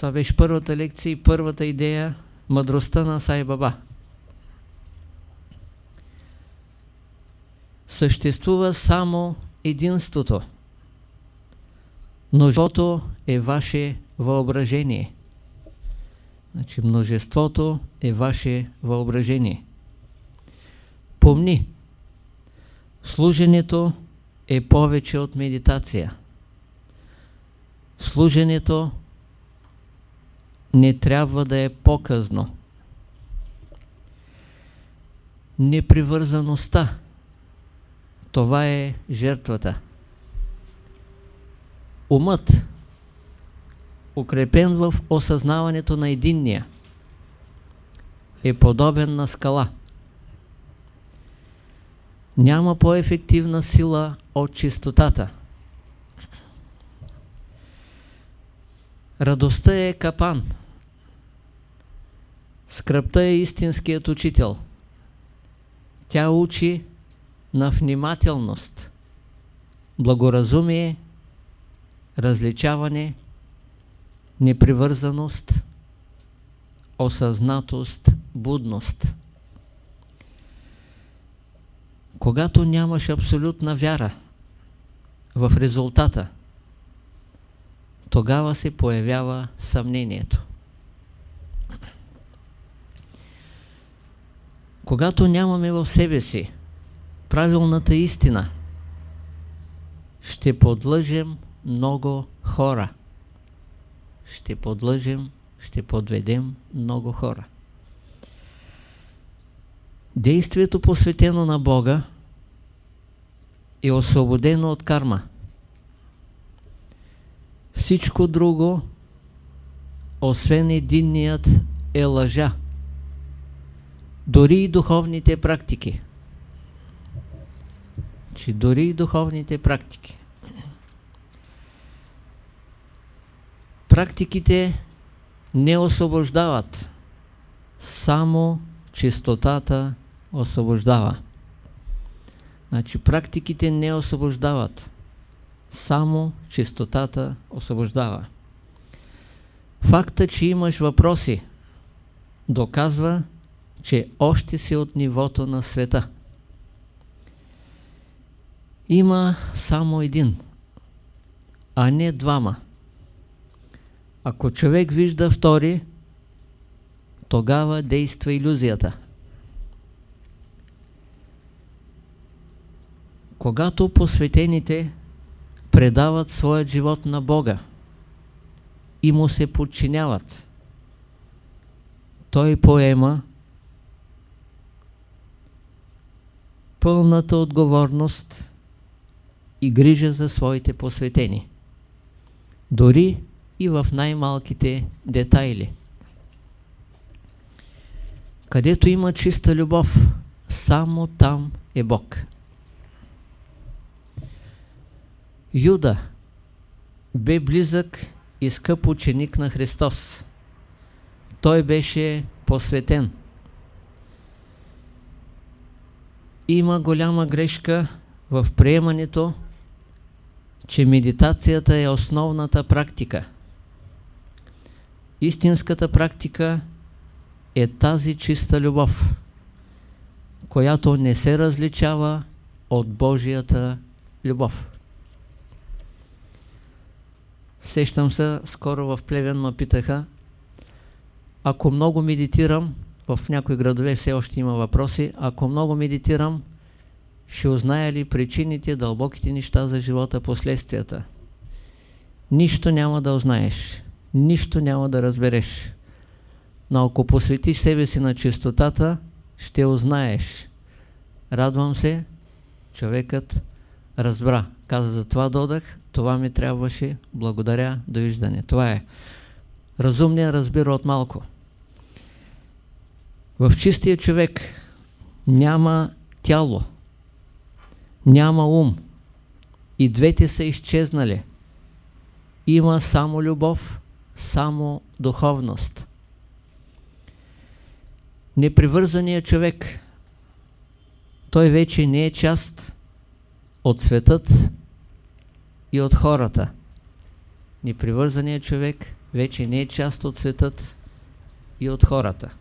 Това беше първата лекция и първата идея мъдростта на Сай Баба. Съществува само единството. Множеството е ваше въображение. Значи множеството е ваше въображение. Помни, служенето е повече от медитация. Служенето не трябва да е показно. Непривързаността това е жертвата. Умът, укрепен в осъзнаването на единния, е подобен на скала. Няма по-ефективна сила от чистотата. Радостта е капан. Скръпта е истинският учител. Тя учи на внимателност, благоразумие, различаване, непривързаност, осъзнатост, будност. Когато нямаш абсолютна вяра в резултата, тогава се появява съмнението. Когато нямаме в себе си правилната истина, ще подлъжем много хора. Ще подлъжем, ще подведем много хора. Действието посветено на Бога е освободено от карма. Всичко друго, освен единният, е лъжа. Дори и духовните практики. Че дори и духовните практики. Практиките не освобождават. Само чистотата освобождава. Значи практиките не освобождават. Само чистотата освобождава. Факта, че имаш въпроси, доказва, че още си от нивото на света. Има само един, а не двама. Ако човек вижда втори, тогава действа иллюзията. Когато посветените предават своят живот на Бога и му се подчиняват, той поема пълната отговорност и грижа за своите посветени. Дори и в най-малките детайли. Където има чиста любов, само там е Бог. Юда бе близък и скъп ученик на Христос. Той беше посветен. Има голяма грешка в приемането, че медитацията е основната практика. Истинската практика е тази чиста любов, която не се различава от Божията любов. Сещам се, скоро в Плевен ме питаха, ако много медитирам, в някои градове все още има въпроси, ако много медитирам, ще узная ли причините, дълбоките неща за живота, последствията? Нищо няма да узнаеш нищо няма да разбереш. Но ако посветиш себе си на чистотата, ще узнаеш. Радвам се, човекът разбра. Каза, за това додах, това ми трябваше, благодаря, довиждане. Това е. Разумният разбира от малко. В чистия човек няма тяло, няма ум. И двете са изчезнали. Има само любов само духовност. Непривързаният човек, той вече не е част от светът и от хората. Непривързаният човек вече не е част от светът и от хората.